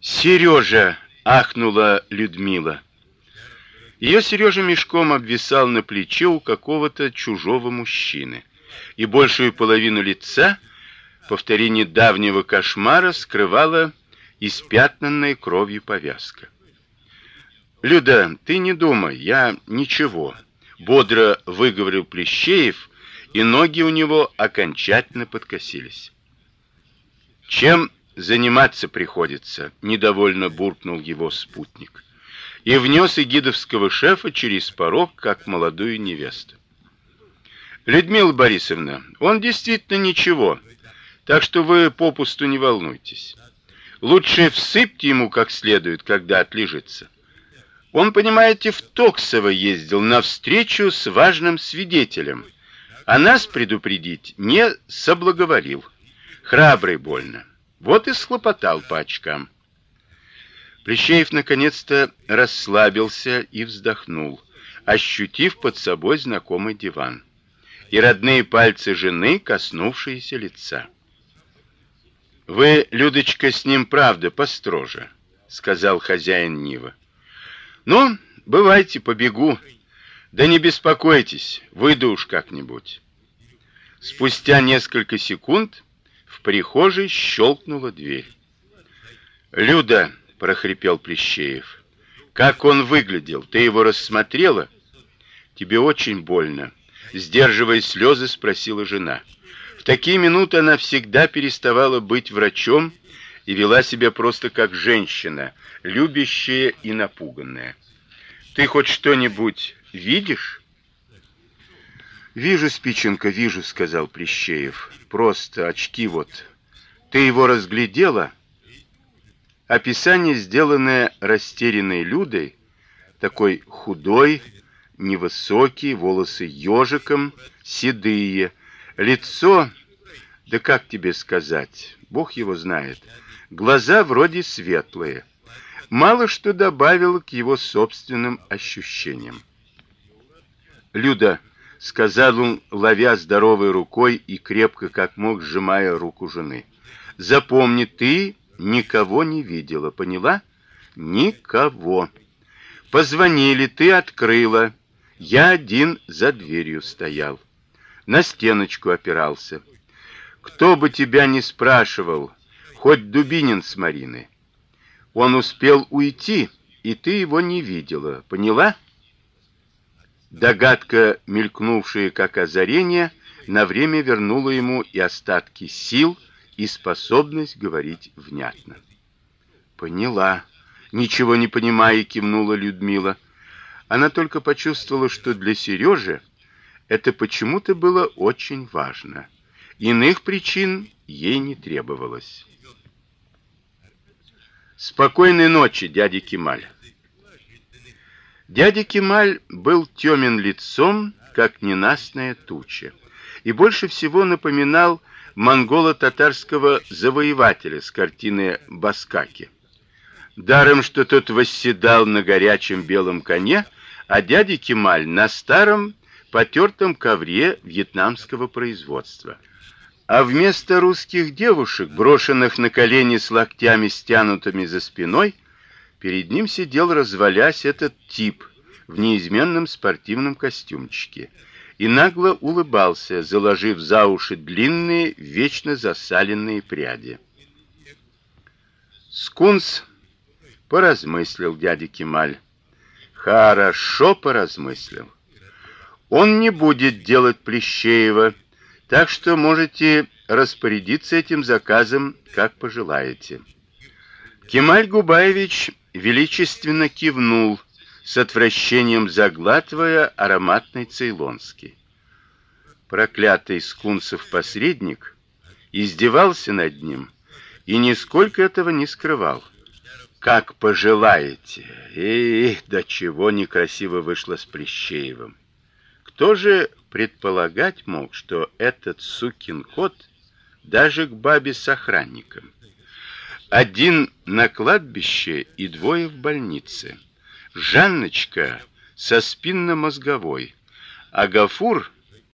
Сережа, ахнула Людмила. Ее Сережа мешком обвисал на плече у какого-то чужого мужчины, и большую половину лица, повторение давнего кошмара, скрывала испятнанная кровью повязка. Люда, ты не думай, я ничего, бодро выговорил Плещеев, и ноги у него окончательно подкосились. Чем заниматься приходится, недовольно буркнул его спутник. И внес игидовского шефа через порог, как молодую невесту. Людмила Борисовна, он действительно ничего. Так что вы попусту не волнуйтесь. Лучше всыпьте ему как следует, когда отлежится. Он, понимаете, в Токсово ездил на встречу с важным свидетелем, а нас предупредить не соблаговолил. Храбрый больно. Вот и схлопотал по очкам. Плещеев наконец-то расслабился и вздохнул, ощутив под собой знакомый диван и родные пальцы жены, коснувшиеся лица. Вы, Людочка, с ним правда построже, сказал хозяин Нива. Ну, бывайте, побегу. Да не беспокойтесь, выйду уж как-нибудь. Спустя несколько секунд в прихожей щелкнула дверь. Люда, прохрипел Плещеев. Как он выглядел? Ты его рассмотрела? Тебе очень больно, сдерживая слезы, спросила жена. В такие минуты она всегда переставала быть врачом и вела себя просто как женщина, любящая и напуганная. Ты хоть что-нибудь видишь? Вижу, Спиченко, вижу, сказал Плещеев. Просто очки вот. Ты его разглядела? Описание, сделанное растерянной Людой, такой худой, невысокий, волосы ежиком, седые, лицо, да как тебе сказать, Бог его знает. Глаза вроде светлые. Мало что добавило к его собственным ощущениям. Люда, сказал он, ловя здоровой рукой и крепко как мог сжимая руку жены. Запомни, ты никого не видела, поняла? Никого. Позвонили, ты открыла. Я один за дверью стоял. На стеночку опирался. Кто бы тебя ни спрашивал, хоть Дубинин с Мариной. Он успел уйти, и ты его не видела, поняла? Догадка, мелькнувшая как озарение, на время вернула ему и остатки сил, и способность говорить внятно. Поняла. Ничего не понимая, кивнула Людмила. Она только почувствовала, что для Сережи это почему-то было очень важно. Иных причин ей не требовалось. Спокойной ночи, дядя Кемаль. Дядя Кемаль был тёмен лицом, как ненастная туча, и больше всего напоминал монголо-татарского завоевателя с картины Баскаки. Даром, что тот восседал на горячем белом коне, а дядя Кемаль на старом потертом ковре вьетнамского производства. А вместо русских девушек, брошенных на колени с локтями стянутыми за спиной, перед ним сидел развалясь этот тип в неизменном спортивном костюмчике и нагло улыбался, заложив за уши длинные, вечно засаленные пряди. Скунс поразмыслил дядя Кемаль. Хорошо поразмыслил. Он не будет делать Плещеева так что можете распорядиться этим заказом, как пожелаете. Кемаль Губаевич величественно кивнул, с отвращением заглатывая ароматный цейлонский. Проклятый скунсов посредник издевался над ним и нисколько этого не скрывал. Как пожелаете. Эх, до чего некрасиво вышло с Плещеевым. Кто же предполагать мог, что этот сукин кот даже к бабе с охранником. Один на кладбище и двое в больнице. Жанночка со спинно-мозговой, а Гафур